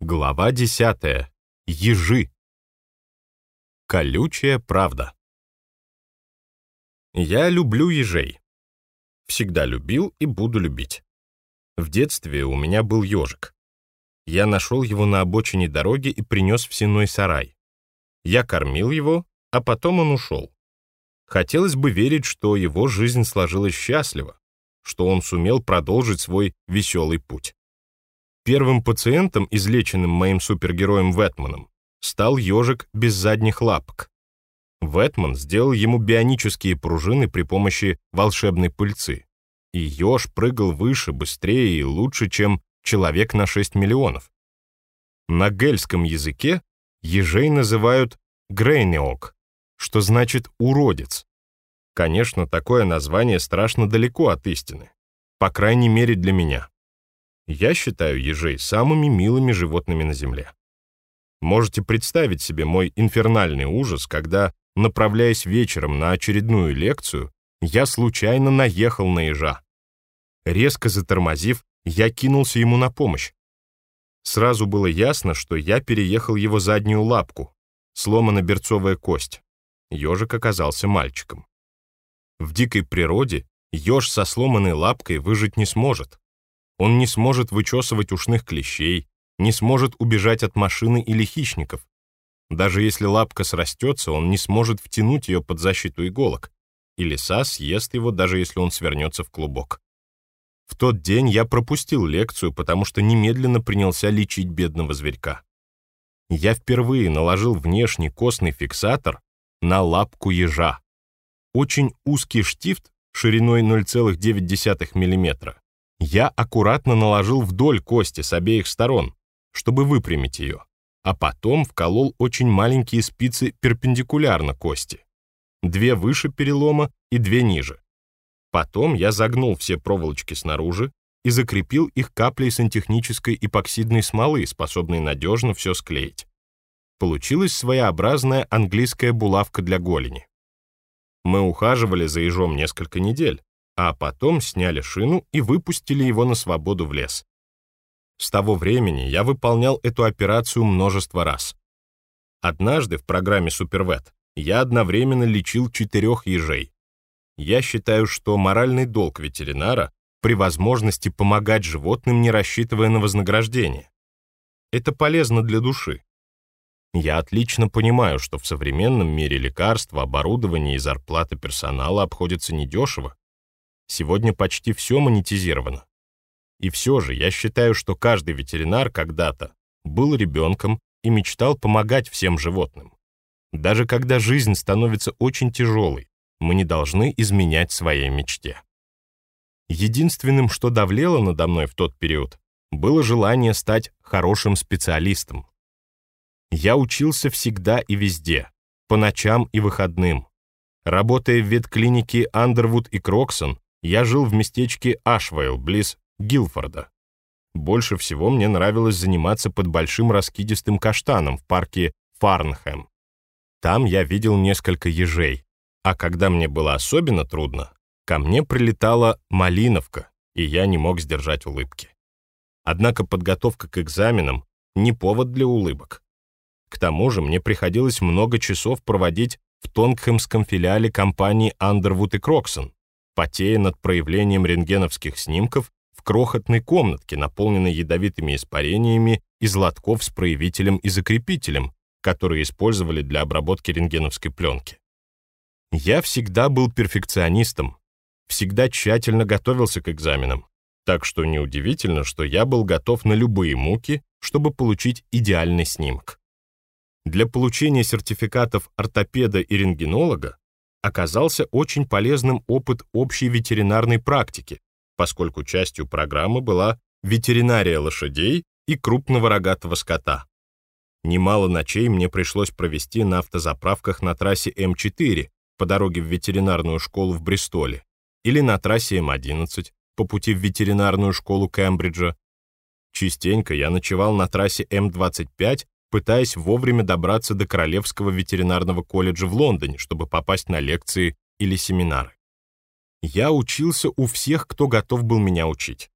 Глава 10. Ежи. Колючая правда. Я люблю ежей. Всегда любил и буду любить. В детстве у меня был ежик. Я нашел его на обочине дороги и принес в сеной сарай. Я кормил его, а потом он ушел. Хотелось бы верить, что его жизнь сложилась счастливо, что он сумел продолжить свой веселый путь. Первым пациентом, излеченным моим супергероем Вэтманом, стал ежик без задних лапок. Вэтман сделал ему бионические пружины при помощи волшебной пыльцы. И еж прыгал выше, быстрее и лучше, чем человек на 6 миллионов. На гельском языке ежей называют грейниок, что значит «уродец». Конечно, такое название страшно далеко от истины, по крайней мере для меня. Я считаю ежей самыми милыми животными на Земле. Можете представить себе мой инфернальный ужас, когда, направляясь вечером на очередную лекцию, я случайно наехал на ежа. Резко затормозив, я кинулся ему на помощь. Сразу было ясно, что я переехал его заднюю лапку, сломана берцовая кость. Ежик оказался мальчиком. В дикой природе еж со сломанной лапкой выжить не сможет. Он не сможет вычесывать ушных клещей, не сможет убежать от машины или хищников. Даже если лапка срастется, он не сможет втянуть ее под защиту иголок, и лиса съест его, даже если он свернется в клубок. В тот день я пропустил лекцию, потому что немедленно принялся лечить бедного зверька. Я впервые наложил внешний костный фиксатор на лапку ежа. Очень узкий штифт шириной 0,9 мм я аккуратно наложил вдоль кости с обеих сторон, чтобы выпрямить ее, а потом вколол очень маленькие спицы перпендикулярно кости. Две выше перелома и две ниже. Потом я загнул все проволочки снаружи и закрепил их каплей сантехнической эпоксидной смолы, способной надежно все склеить. Получилась своеобразная английская булавка для голени. Мы ухаживали за ежом несколько недель, а потом сняли шину и выпустили его на свободу в лес. С того времени я выполнял эту операцию множество раз. Однажды в программе «Супервет» я одновременно лечил четырех ежей. Я считаю, что моральный долг ветеринара при возможности помогать животным, не рассчитывая на вознаграждение. Это полезно для души. Я отлично понимаю, что в современном мире лекарства, оборудование и зарплата персонала обходятся недешево, Сегодня почти все монетизировано. И все же я считаю, что каждый ветеринар когда-то был ребенком и мечтал помогать всем животным. Даже когда жизнь становится очень тяжелой, мы не должны изменять своей мечте. Единственным, что давлело надо мной в тот период, было желание стать хорошим специалистом. Я учился всегда и везде, по ночам и выходным. Работая в ветклинике Андервуд и Кроксон, я жил в местечке Ашвейл, близ Гилфорда. Больше всего мне нравилось заниматься под большим раскидистым каштаном в парке Фарнхэм. Там я видел несколько ежей, а когда мне было особенно трудно, ко мне прилетала малиновка, и я не мог сдержать улыбки. Однако подготовка к экзаменам — не повод для улыбок. К тому же мне приходилось много часов проводить в Тонгхэмском филиале компании Андервуд и Кроксон, потея над проявлением рентгеновских снимков в крохотной комнатке, наполненной ядовитыми испарениями из лотков с проявителем и закрепителем, которые использовали для обработки рентгеновской пленки. Я всегда был перфекционистом, всегда тщательно готовился к экзаменам, так что неудивительно, что я был готов на любые муки, чтобы получить идеальный снимок. Для получения сертификатов ортопеда и рентгенолога оказался очень полезным опыт общей ветеринарной практики, поскольку частью программы была ветеринария лошадей и крупного рогатого скота. Немало ночей мне пришлось провести на автозаправках на трассе М4 по дороге в ветеринарную школу в Бристоле или на трассе М11 по пути в ветеринарную школу Кембриджа. Частенько я ночевал на трассе М25 пытаясь вовремя добраться до Королевского ветеринарного колледжа в Лондоне, чтобы попасть на лекции или семинары. Я учился у всех, кто готов был меня учить.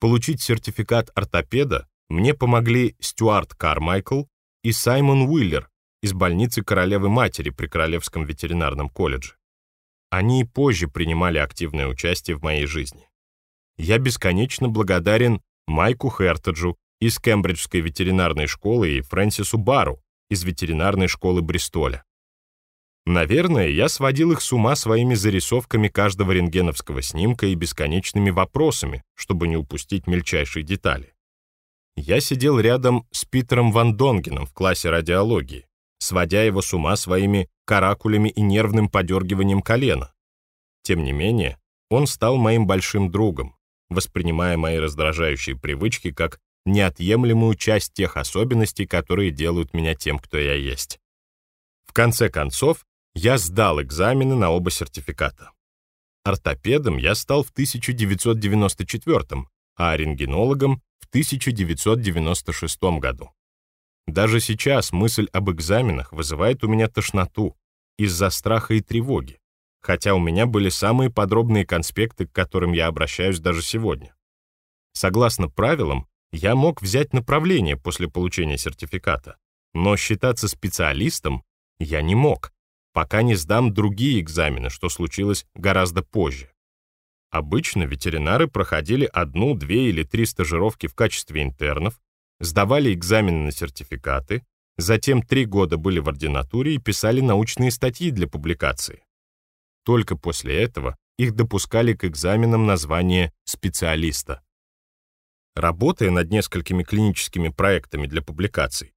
Получить сертификат ортопеда Мне помогли Стюарт Кармайкл и Саймон Уиллер из больницы Королевы Матери при Королевском ветеринарном колледже. Они и позже принимали активное участие в моей жизни. Я бесконечно благодарен Майку Хертеджу из Кембриджской ветеринарной школы и Фрэнсису Бару из ветеринарной школы Бристоля. Наверное, я сводил их с ума своими зарисовками каждого рентгеновского снимка и бесконечными вопросами, чтобы не упустить мельчайшие детали. Я сидел рядом с Питером Ван Донгеном в классе радиологии, сводя его с ума своими каракулями и нервным подергиванием колена. Тем не менее, он стал моим большим другом, воспринимая мои раздражающие привычки как неотъемлемую часть тех особенностей, которые делают меня тем, кто я есть. В конце концов, я сдал экзамены на оба сертификата. Ортопедом я стал в 1994, а рентгенологом в 1996 году. Даже сейчас мысль об экзаменах вызывает у меня тошноту из-за страха и тревоги, хотя у меня были самые подробные конспекты, к которым я обращаюсь даже сегодня. Согласно правилам, я мог взять направление после получения сертификата, но считаться специалистом я не мог, пока не сдам другие экзамены, что случилось гораздо позже. Обычно ветеринары проходили одну, две или три стажировки в качестве интернов, сдавали экзамены на сертификаты, затем три года были в ординатуре и писали научные статьи для публикации. Только после этого их допускали к экзаменам на звание специалиста. Работая над несколькими клиническими проектами для публикаций,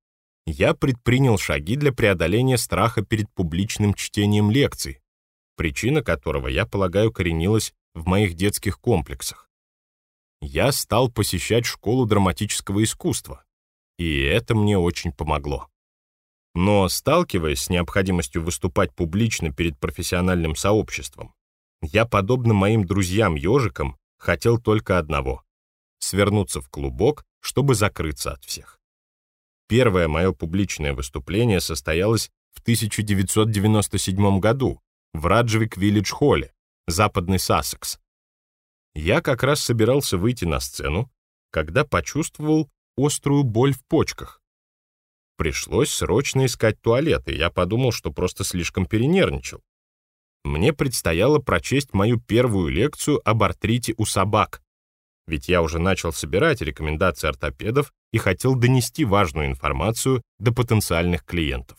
я предпринял шаги для преодоления страха перед публичным чтением лекций, причина которого, я полагаю, коренилась в моих детских комплексах я стал посещать школу драматического искусства, и это мне очень помогло. Но, сталкиваясь с необходимостью выступать публично перед профессиональным сообществом, я, подобно моим друзьям-ежикам, хотел только одного — свернуться в клубок, чтобы закрыться от всех. Первое мое публичное выступление состоялось в 1997 году в Раджвик-Виллидж-Холле, западный Сассекс, я как раз собирался выйти на сцену, когда почувствовал острую боль в почках. Пришлось срочно искать туалет, и я подумал, что просто слишком перенервничал. Мне предстояло прочесть мою первую лекцию об артрите у собак, ведь я уже начал собирать рекомендации ортопедов и хотел донести важную информацию до потенциальных клиентов.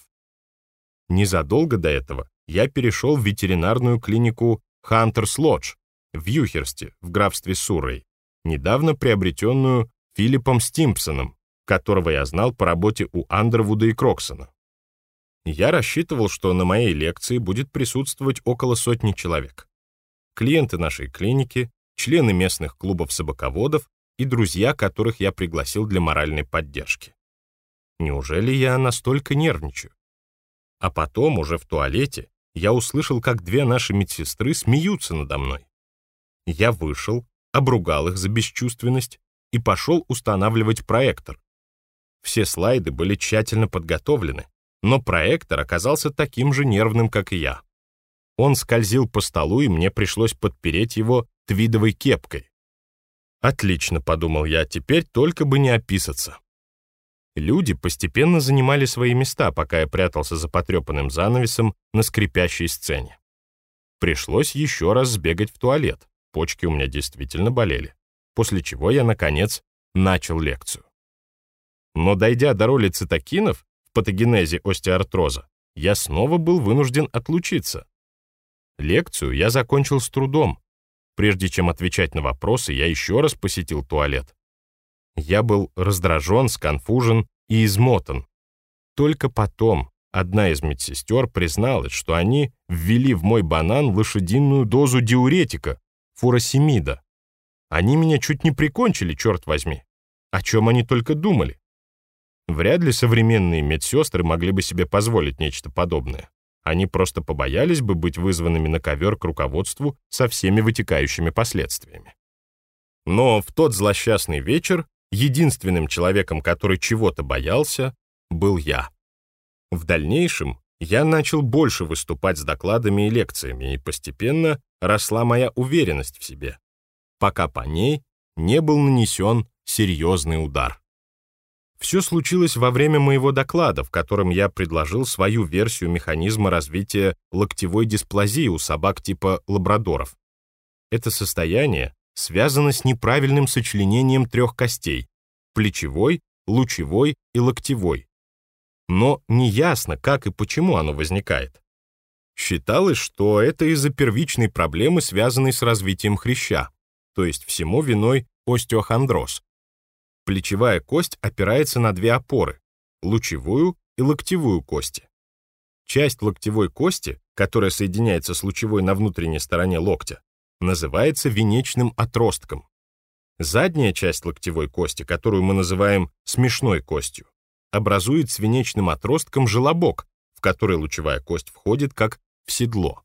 Незадолго до этого я перешел в ветеринарную клинику Хантерс Лодж, в Юхерсте, в графстве Суррей, недавно приобретенную Филиппом Стимпсоном, которого я знал по работе у Андервуда и Кроксона. Я рассчитывал, что на моей лекции будет присутствовать около сотни человек. Клиенты нашей клиники, члены местных клубов собаководов и друзья, которых я пригласил для моральной поддержки. Неужели я настолько нервничаю? А потом, уже в туалете, я услышал, как две наши медсестры смеются надо мной. Я вышел, обругал их за бесчувственность и пошел устанавливать проектор. Все слайды были тщательно подготовлены, но проектор оказался таким же нервным, как и я. Он скользил по столу, и мне пришлось подпереть его твидовой кепкой. «Отлично», — подумал я, — «теперь только бы не описаться». Люди постепенно занимали свои места, пока я прятался за потрепанным занавесом на скрипящей сцене. Пришлось еще раз сбегать в туалет почки у меня действительно болели, после чего я, наконец, начал лекцию. Но дойдя до роли цитокинов в патогенезе остеоартроза, я снова был вынужден отлучиться. Лекцию я закончил с трудом. Прежде чем отвечать на вопросы, я еще раз посетил туалет. Я был раздражен, сконфужен и измотан. Только потом одна из медсестер призналась, что они ввели в мой банан лошадиную дозу диуретика, фуросемида. Они меня чуть не прикончили, черт возьми. О чем они только думали? Вряд ли современные медсестры могли бы себе позволить нечто подобное. Они просто побоялись бы быть вызванными на ковер к руководству со всеми вытекающими последствиями. Но в тот злосчастный вечер единственным человеком, который чего-то боялся, был я. В дальнейшем я начал больше выступать с докладами и лекциями, и постепенно росла моя уверенность в себе, пока по ней не был нанесен серьезный удар. Все случилось во время моего доклада, в котором я предложил свою версию механизма развития локтевой дисплазии у собак типа лабрадоров. Это состояние связано с неправильным сочленением трех костей – плечевой, лучевой и локтевой. Но неясно, как и почему оно возникает. Считалось, что это из-за первичной проблемы, связанной с развитием хряща, то есть всему виной остеохондроз. Плечевая кость опирается на две опоры – лучевую и локтевую кости. Часть локтевой кости, которая соединяется с лучевой на внутренней стороне локтя, называется венечным отростком. Задняя часть локтевой кости, которую мы называем смешной костью, образует с венечным отростком желобок, в который лучевая кость входит как в седло.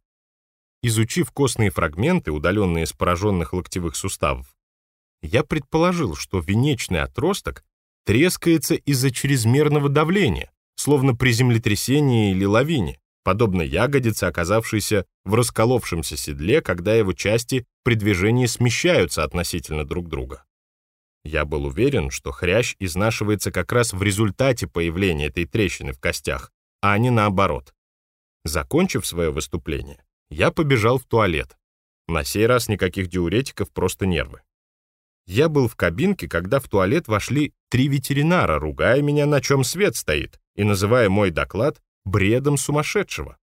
Изучив костные фрагменты, удаленные из пораженных локтевых суставов, я предположил, что венечный отросток трескается из-за чрезмерного давления, словно при землетрясении или лавине, подобно ягодице, оказавшейся в расколовшемся седле, когда его части при движении смещаются относительно друг друга. Я был уверен, что хрящ изнашивается как раз в результате появления этой трещины в костях, а не наоборот. Закончив свое выступление, я побежал в туалет. На сей раз никаких диуретиков, просто нервы. Я был в кабинке, когда в туалет вошли три ветеринара, ругая меня, на чем свет стоит, и называя мой доклад бредом сумасшедшего.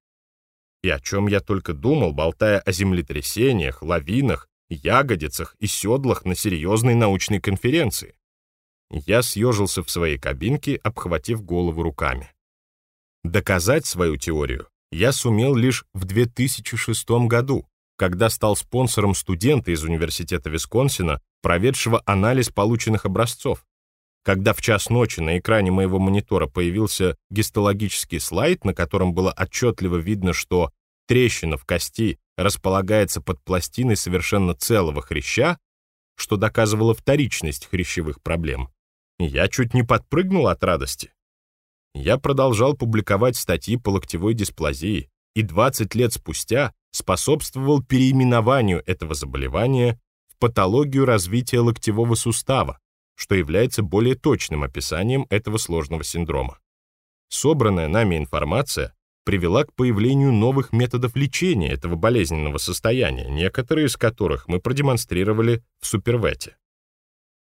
И о чем я только думал, болтая о землетрясениях, лавинах, ягодицах и седлах на серьезной научной конференции. Я съежился в своей кабинке, обхватив голову руками. Доказать свою теорию я сумел лишь в 2006 году, когда стал спонсором студента из Университета Висконсина, проведшего анализ полученных образцов. Когда в час ночи на экране моего монитора появился гистологический слайд, на котором было отчетливо видно, что трещина в кости располагается под пластиной совершенно целого хряща, что доказывало вторичность хрящевых проблем, я чуть не подпрыгнул от радости я продолжал публиковать статьи по локтевой дисплазии и 20 лет спустя способствовал переименованию этого заболевания в патологию развития локтевого сустава, что является более точным описанием этого сложного синдрома. Собранная нами информация привела к появлению новых методов лечения этого болезненного состояния, некоторые из которых мы продемонстрировали в Супервете.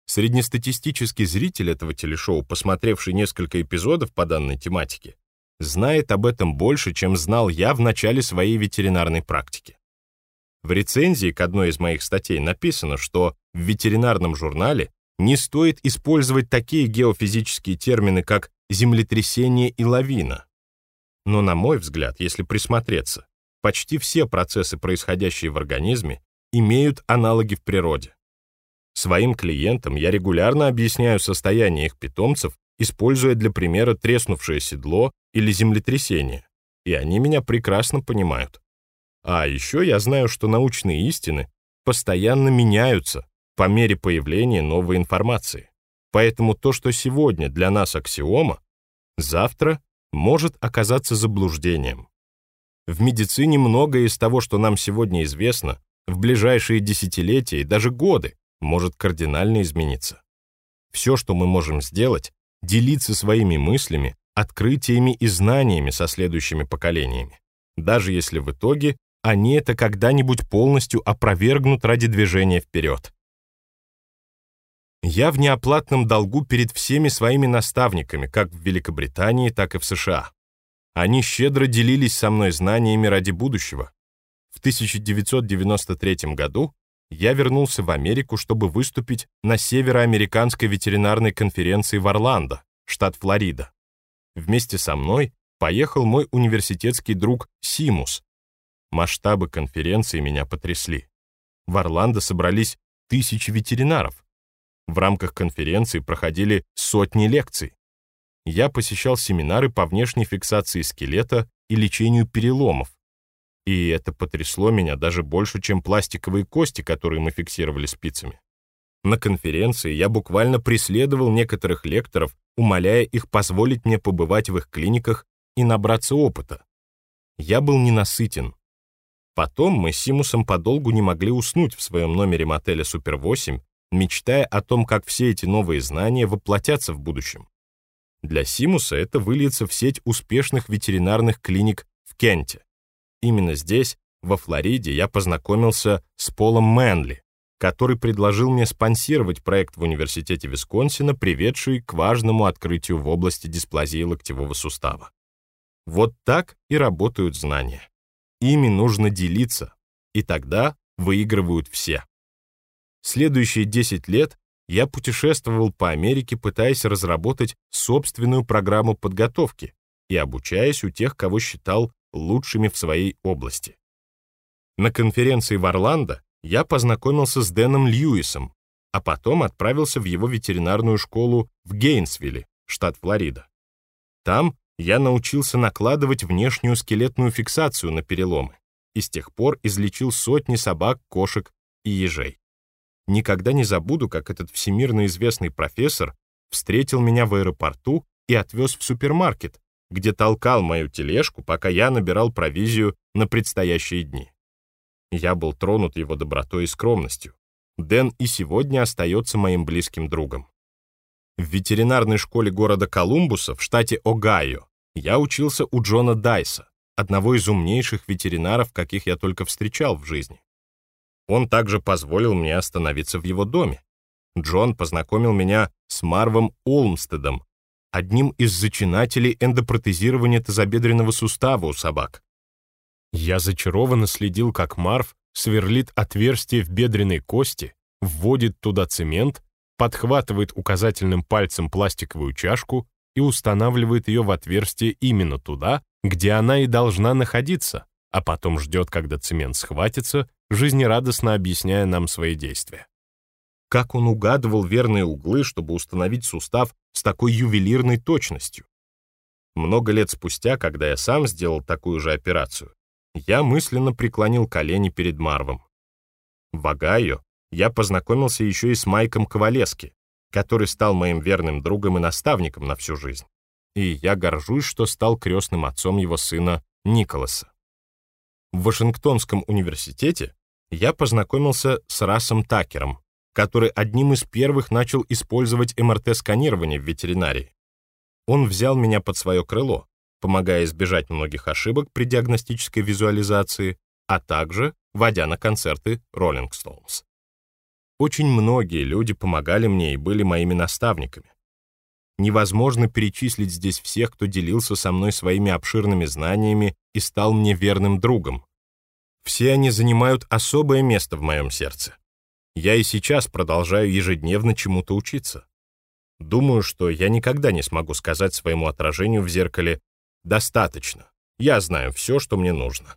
Среднестатистический зритель этого телешоу, посмотревший несколько эпизодов по данной тематике, знает об этом больше, чем знал я в начале своей ветеринарной практики. В рецензии к одной из моих статей написано, что в ветеринарном журнале не стоит использовать такие геофизические термины, как землетрясение и лавина. Но, на мой взгляд, если присмотреться, почти все процессы, происходящие в организме, имеют аналоги в природе. Своим клиентам я регулярно объясняю состояние их питомцев, используя для примера треснувшее седло или землетрясение, и они меня прекрасно понимают. А еще я знаю, что научные истины постоянно меняются по мере появления новой информации. Поэтому то, что сегодня для нас аксиома, завтра может оказаться заблуждением. В медицине многое из того, что нам сегодня известно, в ближайшие десятилетия и даже годы может кардинально измениться. Все, что мы можем сделать, делиться своими мыслями, открытиями и знаниями со следующими поколениями, даже если в итоге они это когда-нибудь полностью опровергнут ради движения вперед. Я в неоплатном долгу перед всеми своими наставниками, как в Великобритании, так и в США. Они щедро делились со мной знаниями ради будущего. В 1993 году я вернулся в Америку, чтобы выступить на Североамериканской ветеринарной конференции в Орландо, штат Флорида. Вместе со мной поехал мой университетский друг Симус. Масштабы конференции меня потрясли. В Орландо собрались тысячи ветеринаров. В рамках конференции проходили сотни лекций. Я посещал семинары по внешней фиксации скелета и лечению переломов, и это потрясло меня даже больше, чем пластиковые кости, которые мы фиксировали спицами. На конференции я буквально преследовал некоторых лекторов, умоляя их позволить мне побывать в их клиниках и набраться опыта. Я был ненасытен. Потом мы с Симусом подолгу не могли уснуть в своем номере мотеля «Супер-8», мечтая о том, как все эти новые знания воплотятся в будущем. Для Симуса это выльется в сеть успешных ветеринарных клиник в Кенте. Именно здесь, во Флориде, я познакомился с Полом Мэнли, который предложил мне спонсировать проект в Университете Висконсина, приведший к важному открытию в области дисплазии локтевого сустава. Вот так и работают знания. Ими нужно делиться, и тогда выигрывают все. Следующие 10 лет я путешествовал по Америке, пытаясь разработать собственную программу подготовки и обучаясь у тех, кого считал лучшими в своей области. На конференции в Орландо я познакомился с Дэном Льюисом, а потом отправился в его ветеринарную школу в Гейнсвилле, штат Флорида. Там я научился накладывать внешнюю скелетную фиксацию на переломы и с тех пор излечил сотни собак, кошек и ежей. Никогда не забуду, как этот всемирно известный профессор встретил меня в аэропорту и отвез в супермаркет, где толкал мою тележку, пока я набирал провизию на предстоящие дни. Я был тронут его добротой и скромностью. Дэн и сегодня остается моим близким другом. В ветеринарной школе города Колумбуса в штате Огайо я учился у Джона Дайса, одного из умнейших ветеринаров, каких я только встречал в жизни. Он также позволил мне остановиться в его доме. Джон познакомил меня с Марвом Олмстедом, одним из зачинателей эндопротезирования тазобедренного сустава у собак. Я зачарованно следил, как Марв сверлит отверстие в бедренной кости, вводит туда цемент, подхватывает указательным пальцем пластиковую чашку и устанавливает ее в отверстие именно туда, где она и должна находиться, а потом ждет, когда цемент схватится, жизнерадостно объясняя нам свои действия. Как он угадывал верные углы, чтобы установить сустав с такой ювелирной точностью? Много лет спустя, когда я сам сделал такую же операцию, я мысленно преклонил колени перед Марвом. В Огайо я познакомился еще и с Майком Ковалески, который стал моим верным другом и наставником на всю жизнь. И я горжусь, что стал крестным отцом его сына Николаса. В Вашингтонском университете я познакомился с Расом Такером, который одним из первых начал использовать МРТ-сканирование в ветеринарии. Он взял меня под свое крыло, помогая избежать многих ошибок при диагностической визуализации, а также водя на концерты Rolling Stones. Очень многие люди помогали мне и были моими наставниками. Невозможно перечислить здесь всех, кто делился со мной своими обширными знаниями и стал мне верным другом. Все они занимают особое место в моем сердце. Я и сейчас продолжаю ежедневно чему-то учиться. Думаю, что я никогда не смогу сказать своему отражению в зеркале «достаточно, я знаю все, что мне нужно».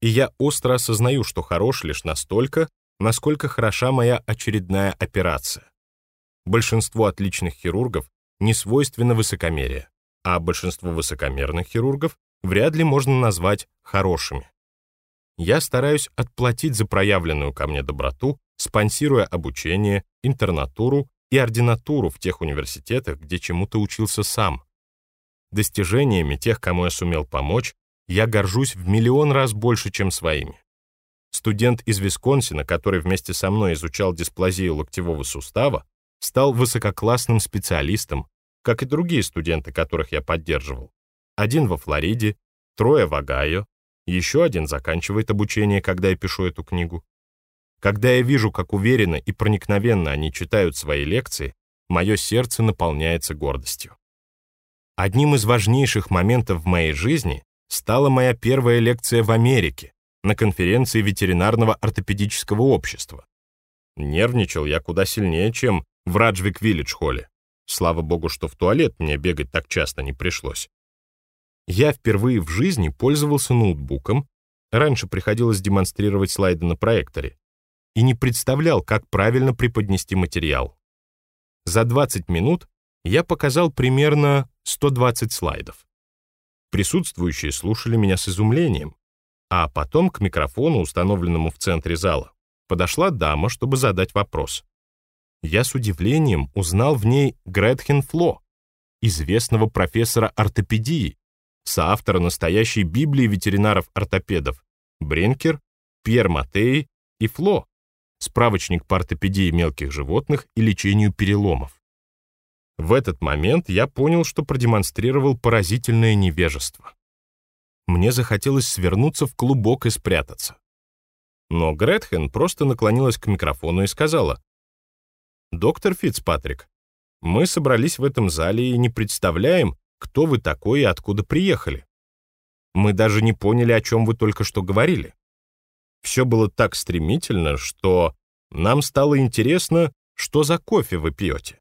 И я остро осознаю, что хорош лишь настолько, насколько хороша моя очередная операция. Большинству отличных хирургов не свойственно высокомерие, а большинство высокомерных хирургов вряд ли можно назвать хорошими. Я стараюсь отплатить за проявленную ко мне доброту, спонсируя обучение, интернатуру и ординатуру в тех университетах, где чему-то учился сам. Достижениями тех, кому я сумел помочь, я горжусь в миллион раз больше, чем своими. Студент из Висконсина, который вместе со мной изучал дисплазию локтевого сустава, стал высококлассным специалистом, как и другие студенты, которых я поддерживал. Один во Флориде, трое в Огайо, еще один заканчивает обучение, когда я пишу эту книгу. Когда я вижу, как уверенно и проникновенно они читают свои лекции, мое сердце наполняется гордостью. Одним из важнейших моментов в моей жизни стала моя первая лекция в Америке на конференции ветеринарного ортопедического общества. Нервничал я куда сильнее, чем в Раджвик-Виллидж-холле. Слава богу, что в туалет мне бегать так часто не пришлось. Я впервые в жизни пользовался ноутбуком, раньше приходилось демонстрировать слайды на проекторе, и не представлял, как правильно преподнести материал. За 20 минут я показал примерно 120 слайдов. Присутствующие слушали меня с изумлением, а потом к микрофону, установленному в центре зала, подошла дама, чтобы задать вопрос я с удивлением узнал в ней Гретхен Фло, известного профессора ортопедии, соавтора настоящей Библии ветеринаров-ортопедов Бренкер, Пьер Матей и Фло, справочник по ортопедии мелких животных и лечению переломов. В этот момент я понял, что продемонстрировал поразительное невежество. Мне захотелось свернуться в клубок и спрятаться. Но Гретхен просто наклонилась к микрофону и сказала, «Доктор Фицпатрик, мы собрались в этом зале и не представляем, кто вы такой и откуда приехали. Мы даже не поняли, о чем вы только что говорили. Все было так стремительно, что нам стало интересно, что за кофе вы пьете.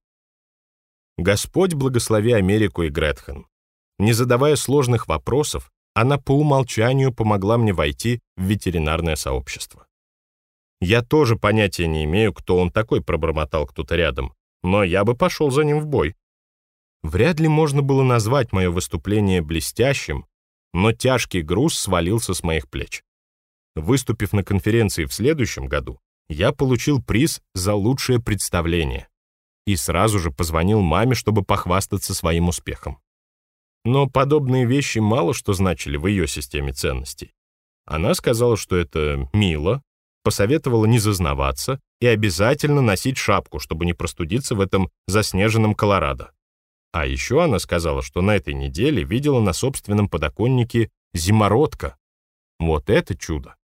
Господь благослови Америку и Гретхен. Не задавая сложных вопросов, она по умолчанию помогла мне войти в ветеринарное сообщество. Я тоже понятия не имею, кто он такой, пробормотал кто-то рядом, но я бы пошел за ним в бой. Вряд ли можно было назвать мое выступление блестящим, но тяжкий груз свалился с моих плеч. Выступив на конференции в следующем году, я получил приз за лучшее представление и сразу же позвонил маме, чтобы похвастаться своим успехом. Но подобные вещи мало что значили в ее системе ценностей. Она сказала, что это мило, посоветовала не зазнаваться и обязательно носить шапку, чтобы не простудиться в этом заснеженном Колорадо. А еще она сказала, что на этой неделе видела на собственном подоконнике зимородка. Вот это чудо!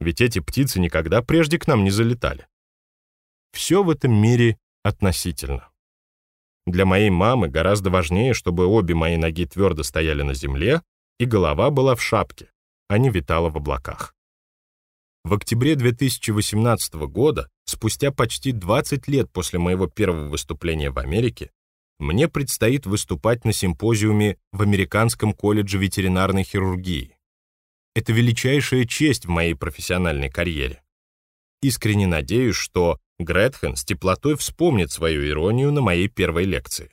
Ведь эти птицы никогда прежде к нам не залетали. Все в этом мире относительно. Для моей мамы гораздо важнее, чтобы обе мои ноги твердо стояли на земле и голова была в шапке, а не витала в облаках. В октябре 2018 года, спустя почти 20 лет после моего первого выступления в Америке, мне предстоит выступать на симпозиуме в Американском колледже ветеринарной хирургии. Это величайшая честь в моей профессиональной карьере. Искренне надеюсь, что Гретхен с теплотой вспомнит свою иронию на моей первой лекции.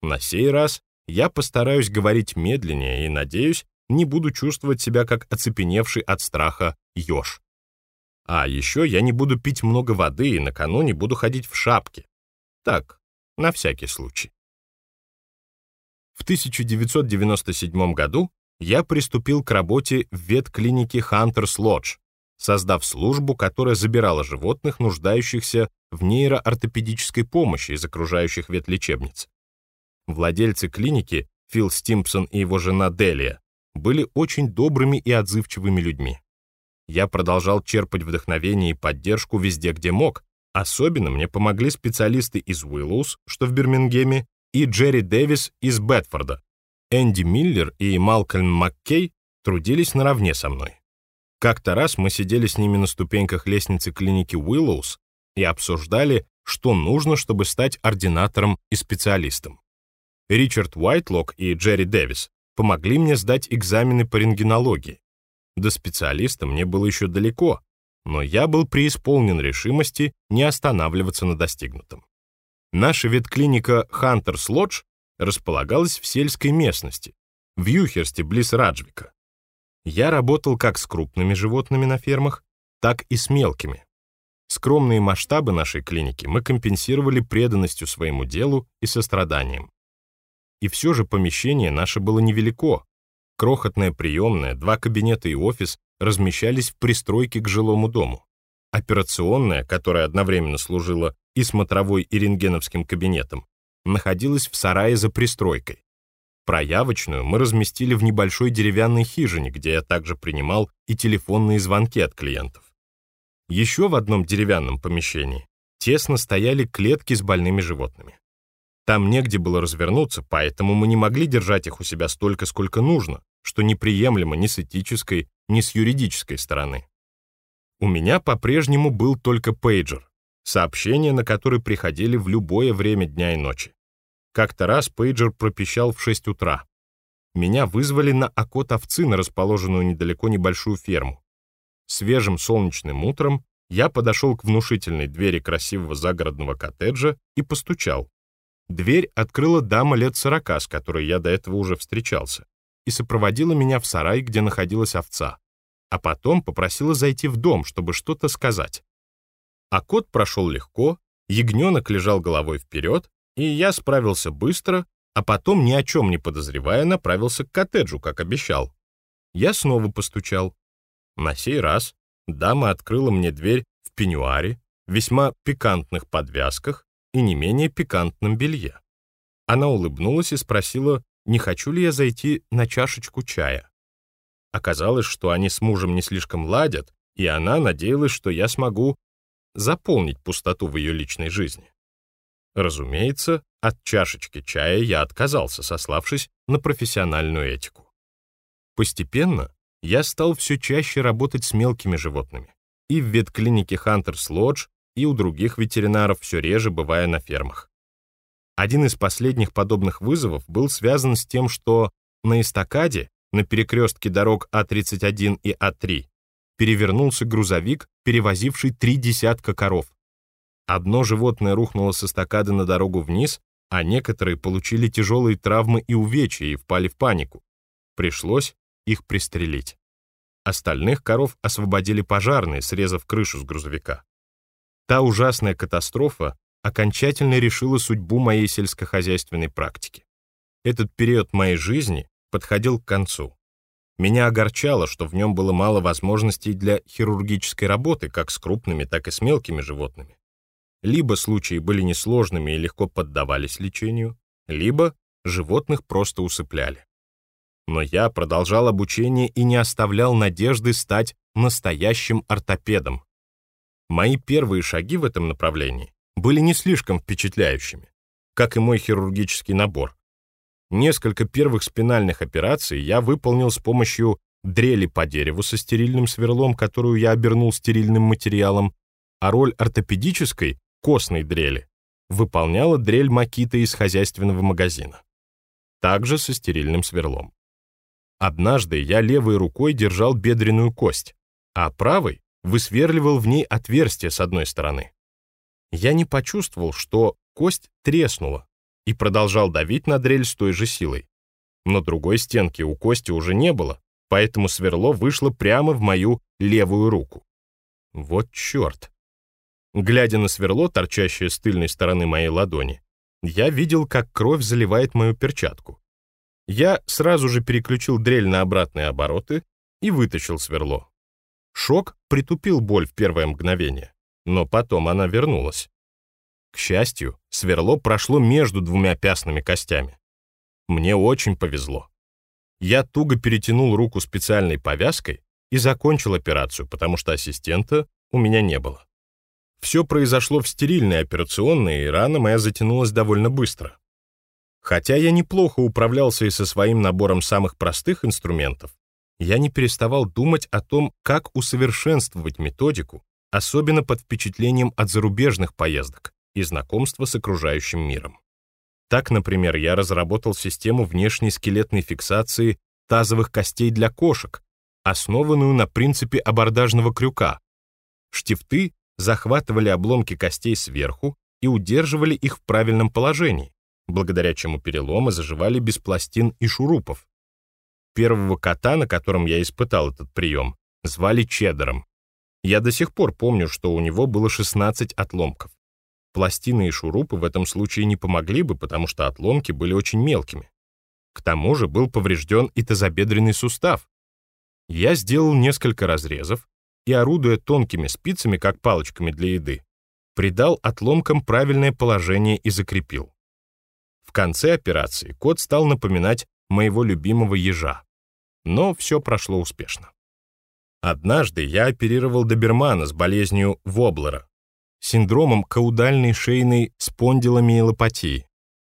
На сей раз я постараюсь говорить медленнее и, надеюсь, не буду чувствовать себя как оцепеневший от страха еж. А еще я не буду пить много воды и накануне буду ходить в шапке. Так, на всякий случай. В 1997 году я приступил к работе в ветклинике Hunters Lodge, создав службу, которая забирала животных, нуждающихся в нейроортопедической помощи из окружающих ветлечебниц. Владельцы клиники, Фил Стимпсон и его жена Делия, были очень добрыми и отзывчивыми людьми. Я продолжал черпать вдохновение и поддержку везде, где мог. Особенно мне помогли специалисты из Уиллоус, что в Бирмингеме, и Джерри Дэвис из Бетфорда. Энди Миллер и Малкольм Маккей трудились наравне со мной. Как-то раз мы сидели с ними на ступеньках лестницы клиники Уиллоус и обсуждали, что нужно, чтобы стать ординатором и специалистом. Ричард Уайтлок и Джерри Дэвис помогли мне сдать экзамены по рентгенологии. До специалиста мне было еще далеко, но я был преисполнен решимости не останавливаться на достигнутом. Наша ветклиника Хантерс Лодж располагалась в сельской местности, в Юхерсте, близ Раджвика. Я работал как с крупными животными на фермах, так и с мелкими. Скромные масштабы нашей клиники мы компенсировали преданностью своему делу и состраданием. И все же помещение наше было невелико. Крохотная приемная, два кабинета и офис размещались в пристройке к жилому дому. Операционная, которая одновременно служила и смотровой, и рентгеновским кабинетом, находилась в сарае за пристройкой. Проявочную мы разместили в небольшой деревянной хижине, где я также принимал и телефонные звонки от клиентов. Еще в одном деревянном помещении тесно стояли клетки с больными животными. Там негде было развернуться, поэтому мы не могли держать их у себя столько, сколько нужно, что неприемлемо ни с этической, ни с юридической стороны. У меня по-прежнему был только пейджер, сообщения на которые приходили в любое время дня и ночи. Как-то раз пейджер пропищал в 6 утра. Меня вызвали на окот овцы на расположенную недалеко небольшую ферму. Свежим солнечным утром я подошел к внушительной двери красивого загородного коттеджа и постучал. Дверь открыла дама лет сорока, с которой я до этого уже встречался, и сопроводила меня в сарай, где находилась овца, а потом попросила зайти в дом, чтобы что-то сказать. А кот прошел легко, ягненок лежал головой вперед, и я справился быстро, а потом, ни о чем не подозревая, направился к коттеджу, как обещал. Я снова постучал. На сей раз дама открыла мне дверь в пеньюаре, весьма пикантных подвязках и не менее пикантном белье. Она улыбнулась и спросила, не хочу ли я зайти на чашечку чая. Оказалось, что они с мужем не слишком ладят, и она надеялась, что я смогу заполнить пустоту в ее личной жизни. Разумеется, от чашечки чая я отказался, сославшись на профессиональную этику. Постепенно я стал все чаще работать с мелкими животными. И в ветклинике Хантерс Лодж, и у других ветеринаров все реже бывая на фермах. Один из последних подобных вызовов был связан с тем, что на эстакаде, на перекрестке дорог А31 и А3, перевернулся грузовик, перевозивший три десятка коров. Одно животное рухнуло с эстакады на дорогу вниз, а некоторые получили тяжелые травмы и увечья и впали в панику. Пришлось их пристрелить. Остальных коров освободили пожарные, срезав крышу с грузовика. Та ужасная катастрофа окончательно решила судьбу моей сельскохозяйственной практики. Этот период моей жизни подходил к концу. Меня огорчало, что в нем было мало возможностей для хирургической работы как с крупными, так и с мелкими животными. Либо случаи были несложными и легко поддавались лечению, либо животных просто усыпляли. Но я продолжал обучение и не оставлял надежды стать настоящим ортопедом. Мои первые шаги в этом направлении были не слишком впечатляющими, как и мой хирургический набор. Несколько первых спинальных операций я выполнил с помощью дрели по дереву со стерильным сверлом, которую я обернул стерильным материалом, а роль ортопедической, костной дрели, выполняла дрель Макита из хозяйственного магазина. Также со стерильным сверлом. Однажды я левой рукой держал бедренную кость, а правой высверливал в ней отверстие с одной стороны. Я не почувствовал, что кость треснула, и продолжал давить на дрель с той же силой. Но другой стенки у кости уже не было, поэтому сверло вышло прямо в мою левую руку. Вот черт! Глядя на сверло, торчащее с тыльной стороны моей ладони, я видел, как кровь заливает мою перчатку. Я сразу же переключил дрель на обратные обороты и вытащил сверло. Шок притупил боль в первое мгновение, но потом она вернулась. К счастью, сверло прошло между двумя пястными костями. Мне очень повезло. Я туго перетянул руку специальной повязкой и закончил операцию, потому что ассистента у меня не было. Все произошло в стерильной операционной, и рана моя затянулась довольно быстро. Хотя я неплохо управлялся и со своим набором самых простых инструментов, я не переставал думать о том, как усовершенствовать методику, особенно под впечатлением от зарубежных поездок и знакомства с окружающим миром. Так, например, я разработал систему внешней скелетной фиксации тазовых костей для кошек, основанную на принципе абордажного крюка. Штифты захватывали обломки костей сверху и удерживали их в правильном положении, благодаря чему переломы заживали без пластин и шурупов. Первого кота, на котором я испытал этот прием, звали Чеддером. Я до сих пор помню, что у него было 16 отломков. Пластины и шурупы в этом случае не помогли бы, потому что отломки были очень мелкими. К тому же был поврежден и тазобедренный сустав. Я сделал несколько разрезов и, орудуя тонкими спицами, как палочками для еды, придал отломкам правильное положение и закрепил. В конце операции кот стал напоминать моего любимого ежа. Но все прошло успешно. Однажды я оперировал добермана с болезнью Воблера, синдромом каудальной шейной спондиломиелопатии.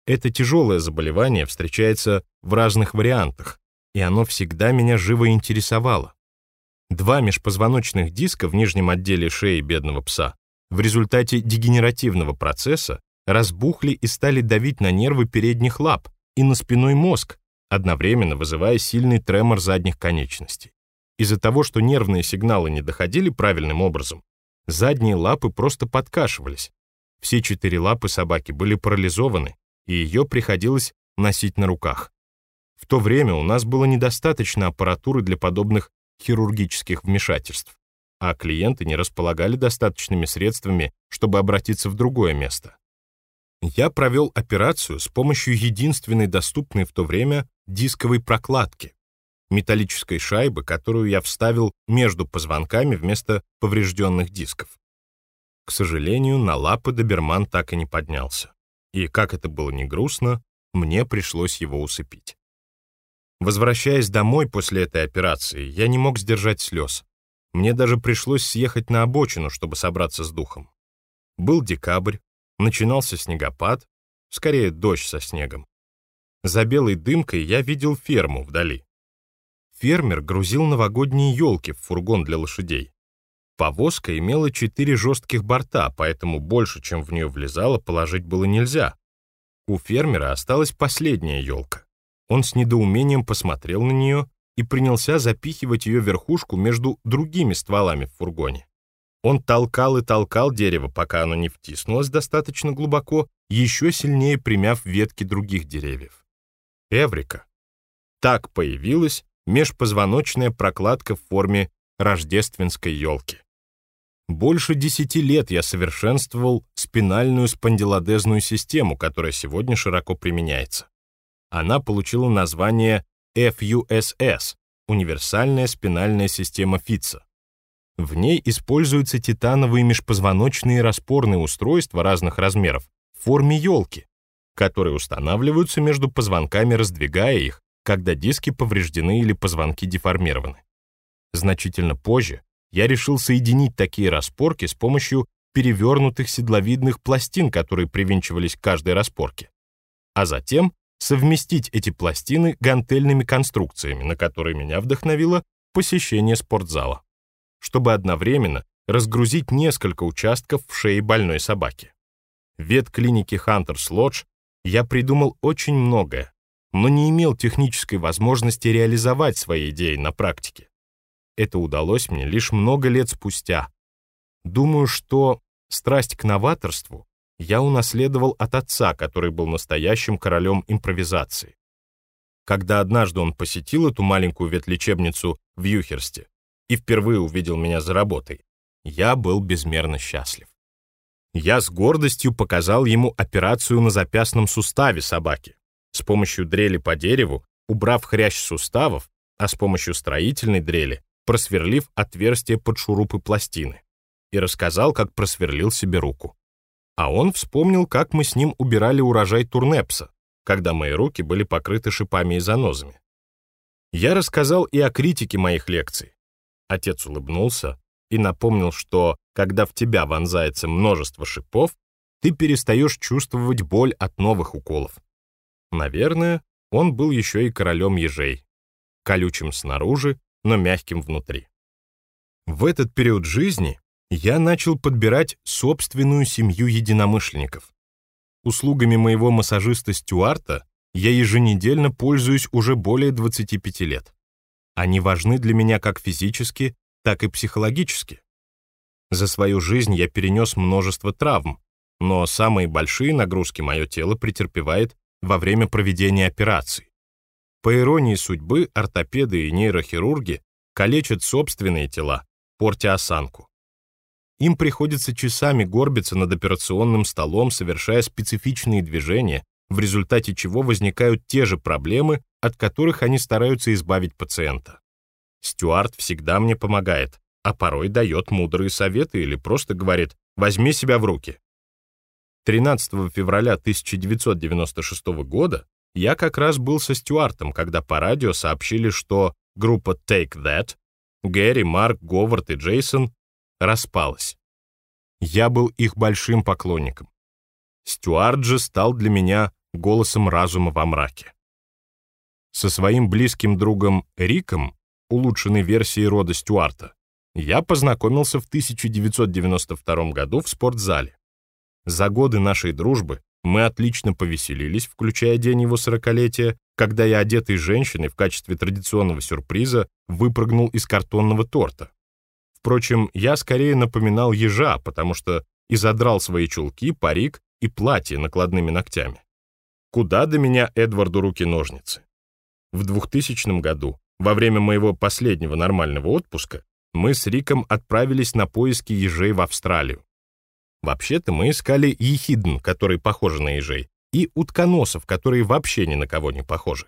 Это тяжелое заболевание встречается в разных вариантах, и оно всегда меня живо интересовало. Два межпозвоночных диска в нижнем отделе шеи бедного пса в результате дегенеративного процесса разбухли и стали давить на нервы передних лап и на спиной мозг, одновременно вызывая сильный тремор задних конечностей. Из-за того, что нервные сигналы не доходили правильным образом, задние лапы просто подкашивались. Все четыре лапы собаки были парализованы, и ее приходилось носить на руках. В то время у нас было недостаточно аппаратуры для подобных хирургических вмешательств, а клиенты не располагали достаточными средствами, чтобы обратиться в другое место. Я провел операцию с помощью единственной доступной в то время дисковой прокладки, металлической шайбы, которую я вставил между позвонками вместо поврежденных дисков. К сожалению, на лапы доберман так и не поднялся. И, как это было не грустно, мне пришлось его усыпить. Возвращаясь домой после этой операции, я не мог сдержать слез. Мне даже пришлось съехать на обочину, чтобы собраться с духом. Был декабрь, начинался снегопад, скорее дождь со снегом. За белой дымкой я видел ферму вдали. Фермер грузил новогодние елки в фургон для лошадей. Повозка имела четыре жестких борта, поэтому больше, чем в нее влезало, положить было нельзя. У фермера осталась последняя елка. Он с недоумением посмотрел на нее и принялся запихивать ее верхушку между другими стволами в фургоне. Он толкал и толкал дерево, пока оно не втиснулось достаточно глубоко, еще сильнее примяв ветки других деревьев. Эврика. Так появилась межпозвоночная прокладка в форме рождественской елки. Больше десяти лет я совершенствовал спинальную спондилодезную систему, которая сегодня широко применяется. Она получила название FUSS — универсальная спинальная система Фитца. В ней используются титановые межпозвоночные распорные устройства разных размеров в форме елки, которые устанавливаются между позвонками, раздвигая их, когда диски повреждены или позвонки деформированы. Значительно позже я решил соединить такие распорки с помощью перевернутых седловидных пластин, которые привинчивались к каждой распорке. А затем совместить эти пластины гантельными конструкциями, на которые меня вдохновило посещение спортзала, чтобы одновременно разгрузить несколько участков в шее больной собаки. В ветклинике Hunters Lodge я придумал очень многое, но не имел технической возможности реализовать свои идеи на практике. Это удалось мне лишь много лет спустя. Думаю, что страсть к новаторству я унаследовал от отца, который был настоящим королем импровизации. Когда однажды он посетил эту маленькую ветлечебницу в Юхерсте и впервые увидел меня за работой, я был безмерно счастлив. Я с гордостью показал ему операцию на запястном суставе собаки. С помощью дрели по дереву, убрав хрящ суставов, а с помощью строительной дрели, просверлив отверстие под шурупы пластины. И рассказал, как просверлил себе руку. А он вспомнил, как мы с ним убирали урожай турнепса, когда мои руки были покрыты шипами и занозами. Я рассказал и о критике моих лекций. Отец улыбнулся и напомнил, что, когда в тебя вонзается множество шипов, ты перестаешь чувствовать боль от новых уколов. Наверное, он был еще и королем ежей, колючим снаружи, но мягким внутри. В этот период жизни я начал подбирать собственную семью единомышленников. Услугами моего массажиста Стюарта я еженедельно пользуюсь уже более 25 лет. Они важны для меня как физически, так и психологически. За свою жизнь я перенес множество травм, но самые большие нагрузки мое тело претерпевает во время проведения операций. По иронии судьбы, ортопеды и нейрохирурги калечат собственные тела, портя осанку. Им приходится часами горбиться над операционным столом, совершая специфичные движения, в результате чего возникают те же проблемы, от которых они стараются избавить пациента. Стюарт всегда мне помогает, а порой дает мудрые советы или просто говорит «возьми себя в руки». 13 февраля 1996 года я как раз был со Стюартом, когда по радио сообщили, что группа Take That, Гэри, Марк, Говард и Джейсон распалась. Я был их большим поклонником. Стюарт же стал для меня голосом разума во мраке. Со своим близким другом Риком, улучшенной версией рода Стюарта, я познакомился в 1992 году в спортзале. За годы нашей дружбы мы отлично повеселились, включая день его сорокалетия, когда я, одетый женщиной в качестве традиционного сюрприза, выпрыгнул из картонного торта. Впрочем, я скорее напоминал ежа, потому что и задрал свои чулки, парик и платье накладными ногтями. Куда до меня Эдварду руки-ножницы? В 2000 году, во время моего последнего нормального отпуска, мы с Риком отправились на поиски ежей в Австралию. Вообще-то мы искали ехидн, которые похожи на ежей, и утконосов, которые вообще ни на кого не похожи.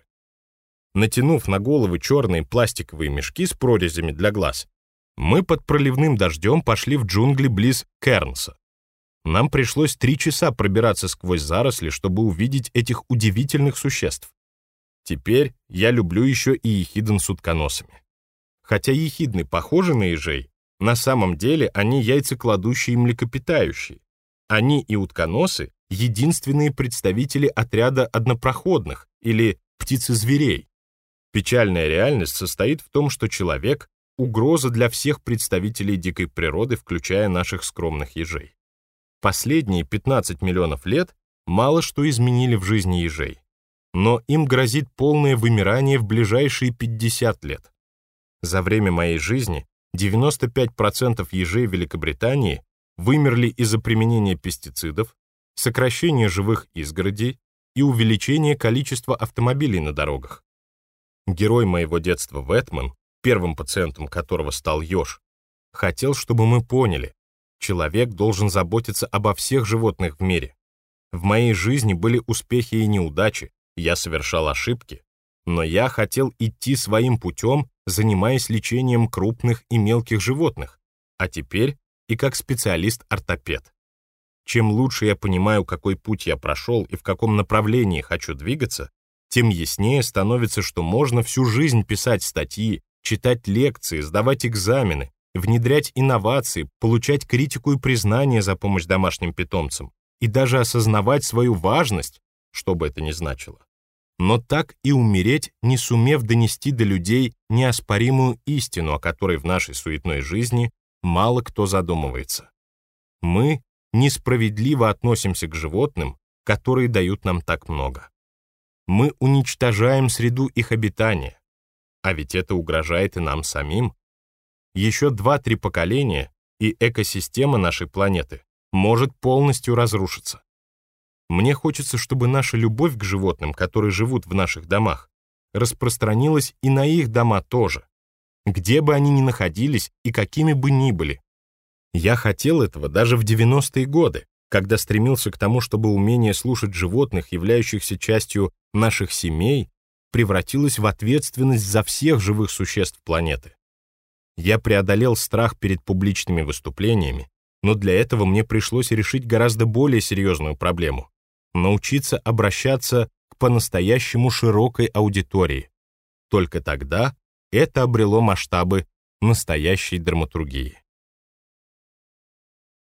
Натянув на головы черные пластиковые мешки с прорезями для глаз, мы под проливным дождем пошли в джунгли близ Кернса. Нам пришлось три часа пробираться сквозь заросли, чтобы увидеть этих удивительных существ. Теперь я люблю еще и ехидн с утконосами. Хотя ехидны похожи на ежей, на самом деле они яйцекладущие млекопитающие. Они и утконосы — единственные представители отряда однопроходных или птицы-зверей. Печальная реальность состоит в том, что человек — угроза для всех представителей дикой природы, включая наших скромных ежей. Последние 15 миллионов лет мало что изменили в жизни ежей, но им грозит полное вымирание в ближайшие 50 лет. За время моей жизни 95% ежей Великобритании вымерли из-за применения пестицидов, сокращения живых изгородей и увеличения количества автомобилей на дорогах. Герой моего детства Вэтмен, первым пациентом которого стал еж, хотел, чтобы мы поняли, человек должен заботиться обо всех животных в мире. В моей жизни были успехи и неудачи, я совершал ошибки, но я хотел идти своим путем, занимаясь лечением крупных и мелких животных, а теперь и как специалист-ортопед. Чем лучше я понимаю, какой путь я прошел и в каком направлении хочу двигаться, тем яснее становится, что можно всю жизнь писать статьи, читать лекции, сдавать экзамены, внедрять инновации, получать критику и признание за помощь домашним питомцам и даже осознавать свою важность, что бы это ни значило но так и умереть, не сумев донести до людей неоспоримую истину, о которой в нашей суетной жизни мало кто задумывается. Мы несправедливо относимся к животным, которые дают нам так много. Мы уничтожаем среду их обитания, а ведь это угрожает и нам самим. Еще два-три поколения, и экосистема нашей планеты может полностью разрушиться. Мне хочется, чтобы наша любовь к животным, которые живут в наших домах, распространилась и на их дома тоже, где бы они ни находились и какими бы ни были. Я хотел этого даже в 90-е годы, когда стремился к тому, чтобы умение слушать животных, являющихся частью наших семей, превратилось в ответственность за всех живых существ планеты. Я преодолел страх перед публичными выступлениями, но для этого мне пришлось решить гораздо более серьезную проблему научиться обращаться к по-настоящему широкой аудитории. Только тогда это обрело масштабы настоящей драматургии.